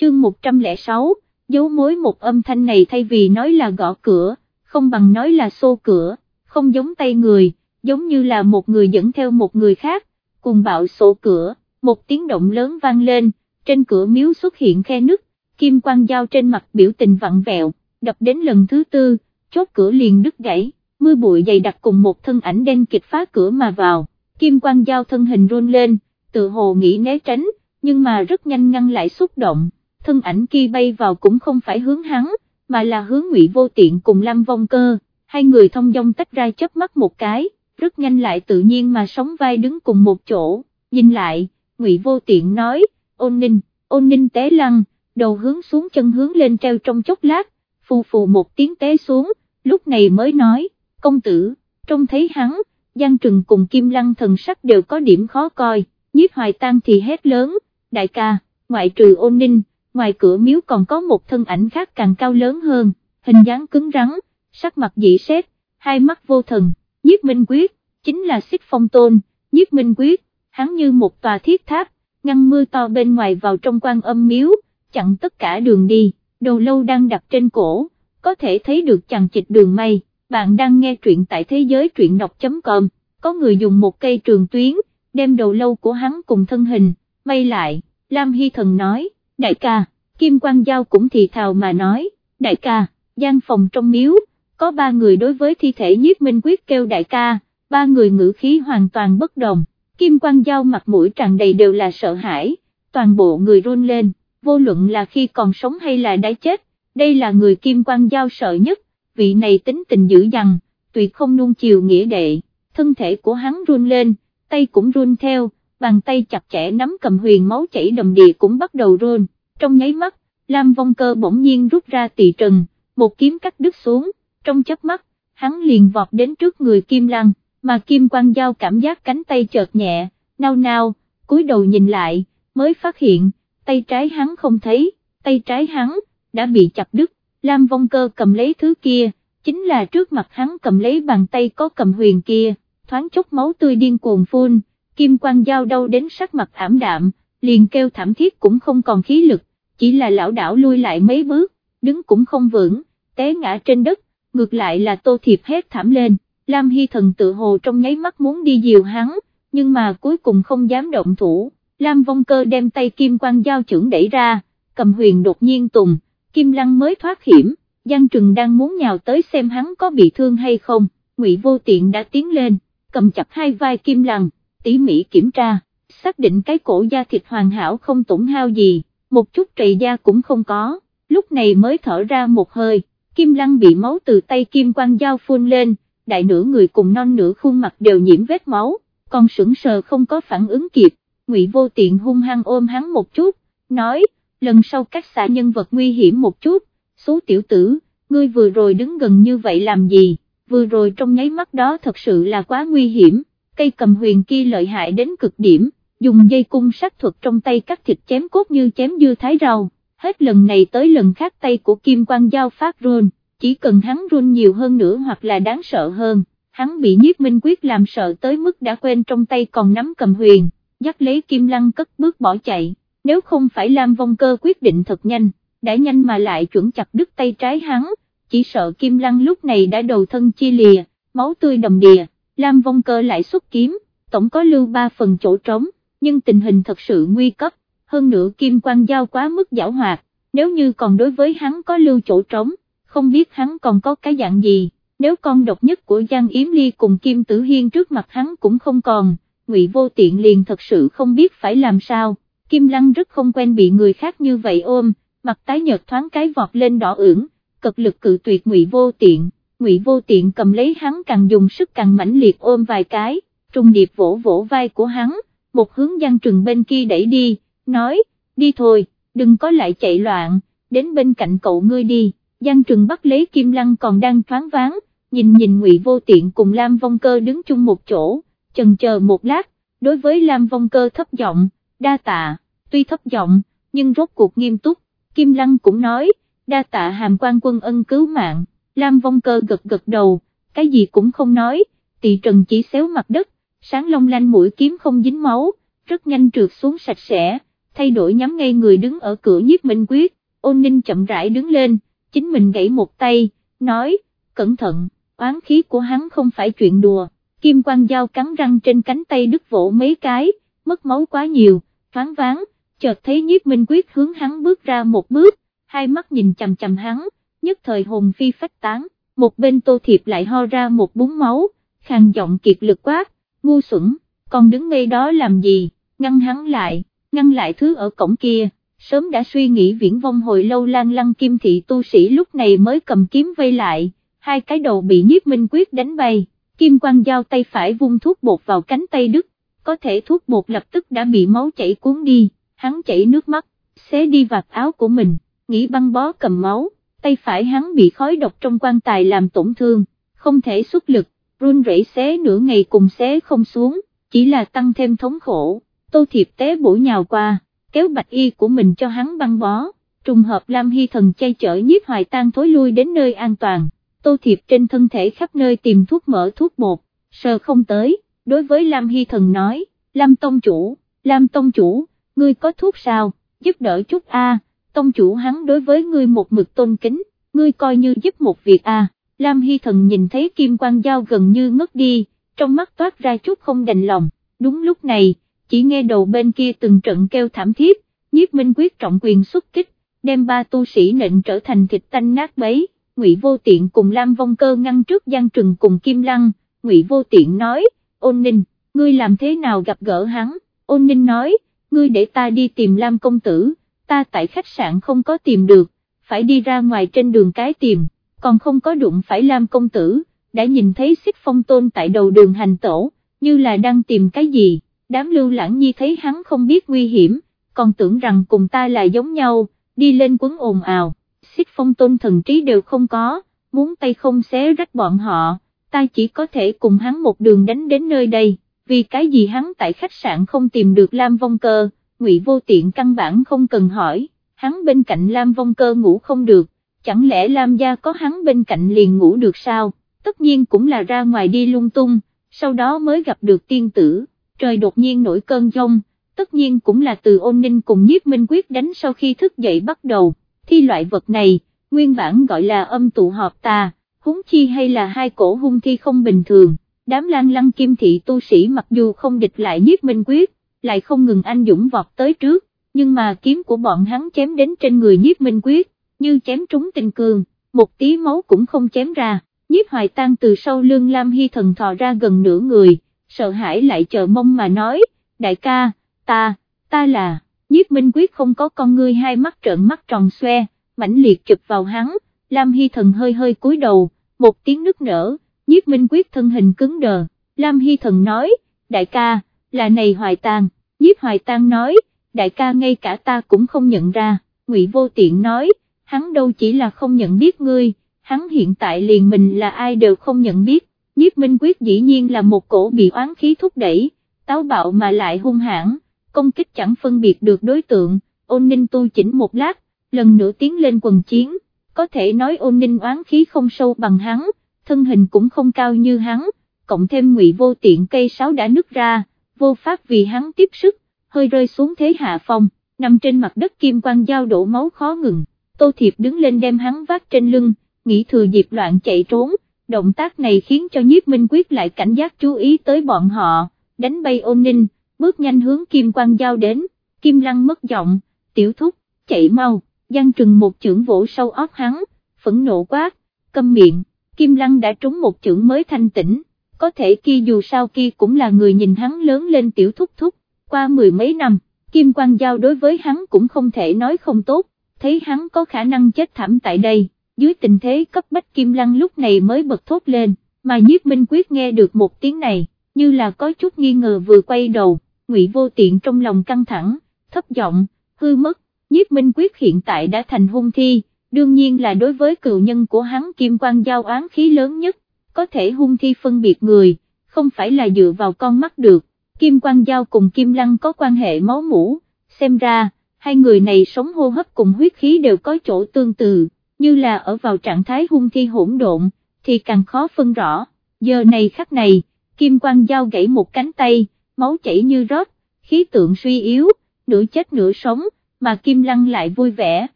chương 106, dấu mối một âm thanh này thay vì nói là gõ cửa, không bằng nói là xô cửa, không giống tay người, giống như là một người dẫn theo một người khác, cùng bạo sổ cửa, một tiếng động lớn vang lên, trên cửa miếu xuất hiện khe nứt, kim quang dao trên mặt biểu tình vặn vẹo, đập đến lần thứ tư, chốt cửa liền đứt gãy, mưa bụi dày đặc cùng một thân ảnh đen kịch phá cửa mà vào, kim quang dao thân hình run lên, tự hồ nghĩ né tránh, nhưng mà rất nhanh ngăn lại xúc động, thân ảnh kia bay vào cũng không phải hướng hắn, mà là hướng ngụy vô tiện cùng Lam Vong Cơ, hai người thông dong tách ra chớp mắt một cái, rất nhanh lại tự nhiên mà sống vai đứng cùng một chỗ, nhìn lại, ngụy vô tiện nói, ôn ninh, ôn ninh té lăn, đầu hướng xuống chân hướng lên treo trong chốc lát, phù phù một tiếng té xuống, lúc này mới nói, công tử, trông thấy hắn, Giang Trừng cùng Kim Lăng thần sắc đều có điểm khó coi, nhiếp hoài tan thì hét lớn, đại ca, ngoại trừ ôn ninh, ngoài cửa miếu còn có một thân ảnh khác càng cao lớn hơn, hình dáng cứng rắn, sắc mặt dị xét, hai mắt vô thần, nhiếp minh quyết, chính là xích phong tôn, nhiếp minh quyết, hắn như một tòa thiết tháp, ngăn mưa to bên ngoài vào trong quan âm miếu, chặn tất cả đường đi, đầu lâu đang đặt trên cổ, có thể thấy được chằng chịch đường mây, bạn đang nghe truyện tại thế giới truyện đọc.com, có người dùng một cây trường tuyến, đem đầu lâu của hắn cùng thân hình, mây lại, Lam Hy Thần nói, đại ca, Kim Quang Giao cũng thì thào mà nói, đại ca, gian phòng trong miếu, có ba người đối với thi thể nhiếp minh quyết kêu đại ca, ba người ngữ khí hoàn toàn bất đồng, Kim Quang Giao mặt mũi tràn đầy đều là sợ hãi, toàn bộ người run lên, vô luận là khi còn sống hay là đã chết, đây là người Kim Quang Giao sợ nhất, vị này tính tình dữ dằn, tuyệt không nuông chiều nghĩa đệ, thân thể của hắn run lên, tay cũng run theo, bàn tay chặt chẽ nắm cầm huyền máu chảy đầm đìa cũng bắt đầu run, trong nháy mắt, Lam Vong Cơ bỗng nhiên rút ra tỳ trần, một kiếm cắt đứt xuống, trong chớp mắt, hắn liền vọt đến trước người Kim Lăng, mà Kim Quang Giao cảm giác cánh tay chợt nhẹ, nao nao, cúi đầu nhìn lại, mới phát hiện, tay trái hắn không thấy, tay trái hắn, đã bị chặt đứt, Lam Vong Cơ cầm lấy thứ kia, chính là trước mặt hắn cầm lấy bàn tay có cầm huyền kia, thoáng chốc máu tươi điên cuồng phun, Kim Quang Giao đau đến sắc mặt ảm đạm, liền kêu thảm thiết cũng không còn khí lực, chỉ là lão đảo lui lại mấy bước, đứng cũng không vững, té ngã trên đất, ngược lại là tô thiệp hét thảm lên, Lam Hy Thần tự hồ trong nháy mắt muốn đi dìu hắn, nhưng mà cuối cùng không dám động thủ, Lam Vong Cơ đem tay Kim Quang Giao trưởng đẩy ra, cầm huyền đột nhiên tùng, Kim Lăng mới thoát hiểm, Giang Trừng đang muốn nhào tới xem hắn có bị thương hay không, Ngụy Vô Tiện đã tiến lên, cầm chặt hai vai Kim Lăng, tỉ mỉ kiểm tra, xác định cái cổ da thịt hoàn hảo không tổn hao gì, một chút trầy da cũng không có, lúc này mới thở ra một hơi, Kim Lăng bị máu từ tay Kim Quang Dao phun lên, đại nửa người cùng non nửa khuôn mặt đều nhiễm vết máu, còn sững sờ không có phản ứng kịp, Ngụy Vô Tiện hung hăng ôm hắn một chút, nói, lần sau cách xã nhân vật nguy hiểm một chút, số tiểu tử, ngươi vừa rồi đứng gần như vậy làm gì, vừa rồi trong nháy mắt đó thật sự là quá nguy hiểm, cây cầm huyền kia lợi hại đến cực điểm, dùng dây cung sát thuật trong tay cắt thịt chém cốt như chém dưa thái rau, hết lần này tới lần khác tay của Kim Quang Giao phát run, chỉ cần hắn run nhiều hơn nữa hoặc là đáng sợ hơn, hắn bị nhiếp minh quyết làm sợ tới mức đã quên trong tay còn nắm cầm huyền, dắt lấy Kim Lăng cất bước bỏ chạy, nếu không phải Lam Vong Cơ quyết định thật nhanh, đã nhanh mà lại chuẩn chặt đứt tay trái hắn, chỉ sợ Kim Lăng lúc này đã đầu thân chia lìa, máu tươi đầm đìa, Lam Vong Cơ lại xuất kiếm, tổng có lưu ba phần chỗ trống, nhưng tình hình thật sự nguy cấp, hơn nữa Kim Quang Giao quá mức giảo hoạt, nếu như còn đối với hắn có lưu chỗ trống, không biết hắn còn có cái dạng gì, nếu con độc nhất của Giang Yếm Ly cùng Kim Tử Hiên trước mặt hắn cũng không còn, Ngụy Vô Tiện liền thật sự không biết phải làm sao, Kim Lăng rất không quen bị người khác như vậy ôm, mặt tái nhợt thoáng cái vọt lên đỏ ửng, cực lực cự tuyệt Ngụy Vô Tiện, Ngụy Vô Tiện cầm lấy hắn càng dùng sức càng mãnh liệt ôm vài cái, trung điệp vỗ vỗ vai của hắn, một hướng Giang Trừng bên kia đẩy đi, nói, đi thôi, đừng có lại chạy loạn, đến bên cạnh cậu ngươi đi, Giang Trừng bắt lấy Kim Lăng còn đang thoáng váng, nhìn nhìn Ngụy Vô Tiện cùng Lam Vong Cơ đứng chung một chỗ, chần chờ một lát, đối với Lam Vong Cơ thấp giọng, đa tạ, tuy thấp giọng, nhưng rốt cuộc nghiêm túc, Kim Lăng cũng nói, đa tạ hàm quan quân ân cứu mạng, Lam Vong Cơ gật gật đầu, cái gì cũng không nói, tỷ trần chỉ xéo mặt đất, sáng long lanh mũi kiếm không dính máu, rất nhanh trượt xuống sạch sẽ, thay đổi nhắm ngay người đứng ở cửa nhiếp minh quyết, ôn ninh chậm rãi đứng lên, chính mình gãy một tay, nói, cẩn thận, oán khí của hắn không phải chuyện đùa, kim quang dao cắn răng trên cánh tay đứt vỗ mấy cái, mất máu quá nhiều, thoáng váng, chợt thấy nhiếp minh quyết hướng hắn bước ra một bước, hai mắt nhìn chầm chầm hắn, nhất thời hồn phi phách tán, một bên tô thiệp lại ho ra một búng máu, khàn giọng kiệt lực quá ngu xuẩn, còn đứng ngay đó làm gì, ngăn hắn lại, ngăn lại thứ ở cổng kia, sớm đã suy nghĩ viễn vong hồi lâu lan lăng kim thị tu sĩ lúc này mới cầm kiếm vây lại, hai cái đầu bị nhiếp minh quyết đánh bay, kim quang giao tay phải vung thuốc bột vào cánh tay đức có thể thuốc bột lập tức đã bị máu chảy cuốn đi, hắn chảy nước mắt, xé đi vạt áo của mình, nghĩ băng bó cầm máu, tay phải hắn bị khói độc trong quan tài làm tổn thương, không thể xuất lực, run rẩy xé nửa ngày cùng xé không xuống, chỉ là tăng thêm thống khổ, tô thiệp té bổ nhào qua, kéo bạch y của mình cho hắn băng bó, trùng hợp Lam Hy thần chay chở nhiếp hoài tan thối lui đến nơi an toàn, tô thiệp trên thân thể khắp nơi tìm thuốc mỡ thuốc bột, sờ không tới, đối với Lam Hy thần nói, Lam Tông Chủ, Lam Tông Chủ, ngươi có thuốc sao, giúp đỡ chút a. Tông Chủ hắn đối với ngươi một mực tôn kính, ngươi coi như giúp một việc à? Lam Hy thần nhìn thấy kim quang Giao gần như ngất đi, trong mắt toát ra chút không đành lòng, đúng lúc này, chỉ nghe đầu bên kia từng trận kêu thảm thiết, nhiếp minh quyết trọng quyền xuất kích, đem ba tu sĩ nịnh trở thành thịt tanh nát bấy, ngụy vô tiện cùng Lam Vong Cơ ngăn trước Giang Trừng cùng Kim Lăng, ngụy vô tiện nói, ôn ninh, ngươi làm thế nào gặp gỡ hắn, ôn ninh nói, ngươi để ta đi tìm Lam Công Tử, ta tại khách sạn không có tìm được, phải đi ra ngoài trên đường cái tìm, còn không có đụng phải Lam Công Tử, đã nhìn thấy xích phong tôn tại đầu đường hành tổ, như là đang tìm cái gì đám lưu lãng nhi thấy hắn không biết nguy hiểm, còn tưởng rằng cùng ta là giống nhau, đi lên quấn ồn ào, xích phong tôn thần trí đều không có, muốn tay không xé rách bọn họ, ta chỉ có thể cùng hắn một đường đánh đến nơi đây, vì cái gì hắn tại khách sạn không tìm được Lam Vong Cơ, ngụy vô tiện căn bản không cần hỏi, hắn bên cạnh Lam Vong Cơ ngủ không được, chẳng lẽ Lam gia có hắn bên cạnh liền ngủ được sao, tất nhiên cũng là ra ngoài đi lung tung, sau đó mới gặp được tiên tử. Trời đột nhiên nổi cơn giông, tất nhiên cũng là từ ôn ninh cùng nhiếp minh quyết đánh sau khi thức dậy bắt đầu, thi loại vật này, nguyên bản gọi là âm tụ họp tà, húng chi hay là hai cổ hung thi không bình thường, đám lan lăng kim thị tu sĩ mặc dù không địch lại nhiếp minh quyết, lại không ngừng anh dũng vọt tới trước, nhưng mà kiếm của bọn hắn chém đến trên người nhiếp minh quyết, như chém trúng tinh cường, một tí máu cũng không chém ra, nhiếp hoài tang từ sau lưng Lam Hy thần thò ra gần nửa người sợ hãi lại chờ mong mà nói, đại ca, ta, ta là, nhiếp minh quyết không có con ngươi hai mắt trợn mắt tròn xoe, mãnh liệt chụp vào hắn, Lam Hy Thần hơi hơi cúi đầu, một tiếng nức nở, nhiếp minh quyết thân hình cứng đờ, Lam Hy Thần nói, đại ca, là này hoài tang, nhiếp hoài tang nói, đại ca ngay cả ta cũng không nhận ra, ngụy vô tiện nói, hắn đâu chỉ là không nhận biết ngươi, hắn hiện tại liền mình là ai đều không nhận biết, nhiếp minh quyết dĩ nhiên là một cổ bị oán khí thúc đẩy, táo bạo mà lại hung hãn, công kích chẳng phân biệt được đối tượng, ôn ninh tu chỉnh một lát, lần nữa tiến lên quần chiến, có thể nói ôn ninh oán khí không sâu bằng hắn, thân hình cũng không cao như hắn, cộng thêm ngụy vô tiện cây sáo đã nứt ra, vô pháp vì hắn tiếp sức, hơi rơi xuống thế hạ phong, nằm trên mặt đất kim quang dao đổ máu khó ngừng, tô thiệp đứng lên đem hắn vác trên lưng, nghĩ thừa dịp loạn chạy trốn, động tác này khiến cho nhiếp minh quyết lại cảnh giác chú ý tới bọn họ, đánh bay ôn ninh, bước nhanh hướng kim quang giao đến, kim lăng mất giọng, tiểu thúc, chạy mau, giăng trừng một chưởng vỗ sâu óc hắn, phẫn nộ quát, câm miệng, kim lăng đã trúng một chưởng mới thanh tĩnh, có thể kia dù sao kia cũng là người nhìn hắn lớn lên tiểu thúc thúc, qua mười mấy năm, kim quang giao đối với hắn cũng không thể nói không tốt, thấy hắn có khả năng chết thảm tại đây dưới tình thế cấp bách Kim Lăng lúc này mới bật thốt lên, mà nhiếp minh quyết nghe được một tiếng này, như là có chút nghi ngờ vừa quay đầu, ngụy vô tiện trong lòng căng thẳng, thấp giọng, hư mất, nhiếp minh quyết hiện tại đã thành hung thi, đương nhiên là đối với cựu nhân của hắn Kim Quang giao oán khí lớn nhất, có thể hung thi phân biệt người, không phải là dựa vào con mắt được, Kim Quang giao cùng Kim Lăng có quan hệ máu mủ, xem ra, hai người này sống hô hấp cùng huyết khí đều có chỗ tương tự. Như là ở vào trạng thái hung thi hỗn độn, thì càng khó phân rõ, giờ này khắc này, kim quang giao gãy một cánh tay, máu chảy như rót, khí tượng suy yếu, nửa chết nửa sống, mà Kim Lăng lại vui vẻ,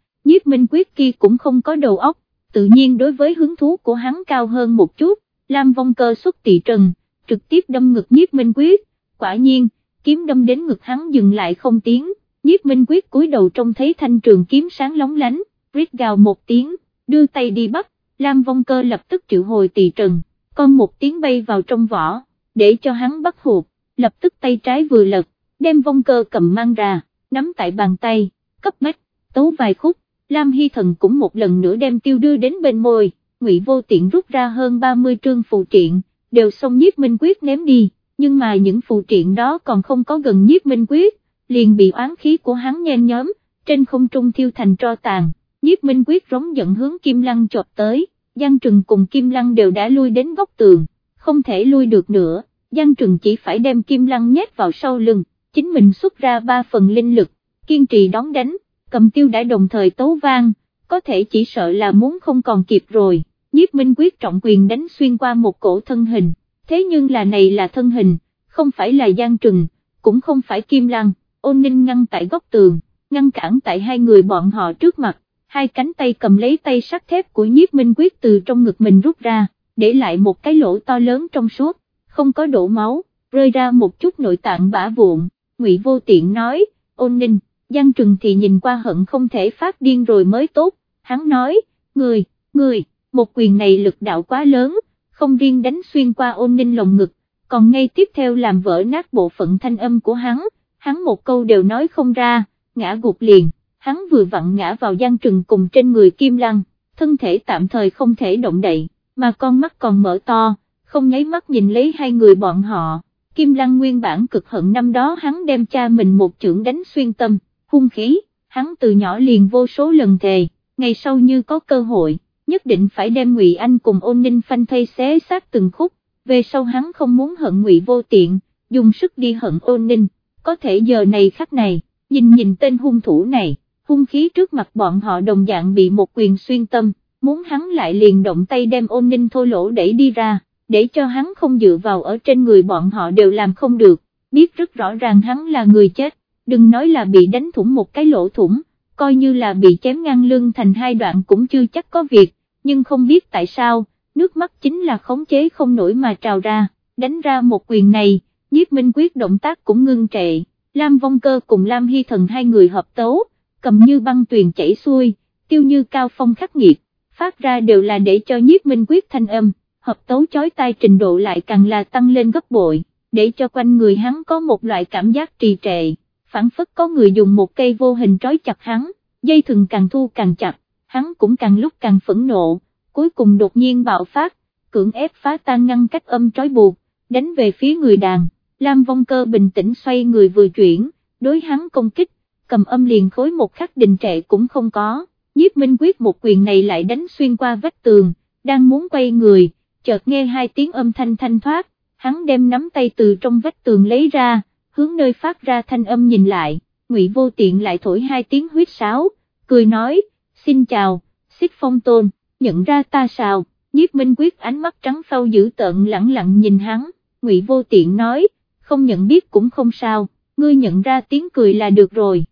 nhiếp minh quyết kia cũng không có đầu óc, tự nhiên đối với hứng thú của hắn cao hơn một chút, Lam Vong Cơ xuất tỳ trần, trực tiếp đâm ngực nhiếp minh quyết, quả nhiên, kiếm đâm đến ngực hắn dừng lại không tiếng, nhiếp minh quyết cúi đầu trông thấy thanh trường kiếm sáng lóng lánh, rít gào một tiếng, đưa tay đi bắt, Lam Vong Cơ lập tức triệu hồi tỳ trần, con một tiếng bay vào trong vỏ, để cho hắn bắt hụt, lập tức tay trái vừa lật, đem Vong Cơ cầm mang ra, nắm tại bàn tay, cấp bách, tấu vài khúc, Lam Hy Thần cũng một lần nữa đem tiêu đưa đến bên môi, Ngụy Vô Tiện rút ra hơn 30 trương phụ triện, đều xong nhiếp minh quyết ném đi, nhưng mà những phụ triện đó còn không có gần nhiếp minh quyết, liền bị oán khí của hắn nhen nhóm, trên không trung thiêu thành tro tàn, nhiếp minh quyết rống giận hướng Kim Lăng chộp tới, Giang Trừng cùng Kim Lăng đều đã lui đến góc tường, không thể lui được nữa, Giang Trừng chỉ phải đem Kim Lăng nhét vào sau lưng, chính mình xuất ra ba phần linh lực, kiên trì đón đánh, cầm tiêu đã đồng thời tấu vang, có thể chỉ sợ là muốn không còn kịp rồi, nhiếp minh quyết trọng quyền đánh xuyên qua một cổ thân hình, thế nhưng là này là thân hình, không phải là Giang Trừng, cũng không phải Kim Lăng, ôn ninh ngăn tại góc tường, ngăn cản tại hai người bọn họ trước mặt, hai cánh tay cầm lấy tay sắt thép của nhiếp minh quyết từ trong ngực mình rút ra, để lại một cái lỗ to lớn trong suốt, không có đổ máu, rơi ra một chút nội tạng bã vụn, ngụy vô tiện nói, ôn ninh, Giang Trừng thì nhìn qua hận không thể phát điên rồi mới tốt, hắn nói, người, người, một quyền này lực đạo quá lớn, không riêng đánh xuyên qua ôn ninh lồng ngực, còn ngay tiếp theo làm vỡ nát bộ phận thanh âm của hắn, hắn một câu đều nói không ra, ngã gục liền, hắn vừa vặn ngã vào gian Trừng cùng trên người Kim Lăng, thân thể tạm thời không thể động đậy, mà con mắt còn mở to, không nháy mắt nhìn lấy hai người bọn họ. Kim Lăng nguyên bản cực hận năm đó hắn đem cha mình một chưởng đánh xuyên tâm, hung khí, hắn từ nhỏ liền vô số lần thề, ngày sau như có cơ hội, nhất định phải đem Ngụy Anh cùng ôn ninh phanh thây xé xác từng khúc, về sau hắn không muốn hận Ngụy vô tiện, dùng sức đi hận ôn ninh, có thể giờ này khắc này, nhìn nhìn tên hung thủ này, hung khí trước mặt bọn họ đồng dạng bị một quyền xuyên tâm, muốn hắn lại liền động tay đem ôn ninh thô lỗ đẩy đi ra, để cho hắn không dựa vào ở trên người bọn họ đều làm không được, biết rất rõ ràng hắn là người chết, đừng nói là bị đánh thủng một cái lỗ thủng, coi như là bị chém ngang lưng thành hai đoạn cũng chưa chắc có việc, nhưng không biết tại sao, nước mắt chính là khống chế không nổi mà trào ra, đánh ra một quyền này, nhiếp minh quyết động tác cũng ngưng trệ, Lam Vong Cơ cùng Lam Hy Thần hai người hợp tấu, cầm như băng tuyền chảy xuôi, tiêu như cao phong khắc nghiệt, phát ra đều là để cho nhiếp minh quyết thanh âm, hợp tấu chói tai trình độ lại càng là tăng lên gấp bội, để cho quanh người hắn có một loại cảm giác trì trệ phản phất có người dùng một cây vô hình trói chặt hắn, dây thừng càng thu càng chặt, hắn cũng càng lúc càng phẫn nộ, cuối cùng đột nhiên bạo phát, cưỡng ép phá tan ngăn cách âm trói buộc, đánh về phía người đàn, Lam Vong Cơ bình tĩnh xoay người vừa chuyển, đối hắn công kích, cầm âm liền khối một khắc đình trệ cũng không có, nhiếp minh quyết một quyền này lại đánh xuyên qua vách tường, đang muốn quay người, chợt nghe hai tiếng âm thanh thanh thoát, hắn đem nắm tay từ trong vách tường lấy ra, hướng nơi phát ra thanh âm nhìn lại, Ngụy Vô Tiện lại thổi hai tiếng huyết sáo, cười nói, xin chào, xích phong tôn, nhận ra ta sao, nhiếp minh quyết ánh mắt trắng phau dữ tợn lẳng lặng nhìn hắn, Ngụy Vô Tiện nói, không nhận biết cũng không sao, ngươi nhận ra tiếng cười là được rồi.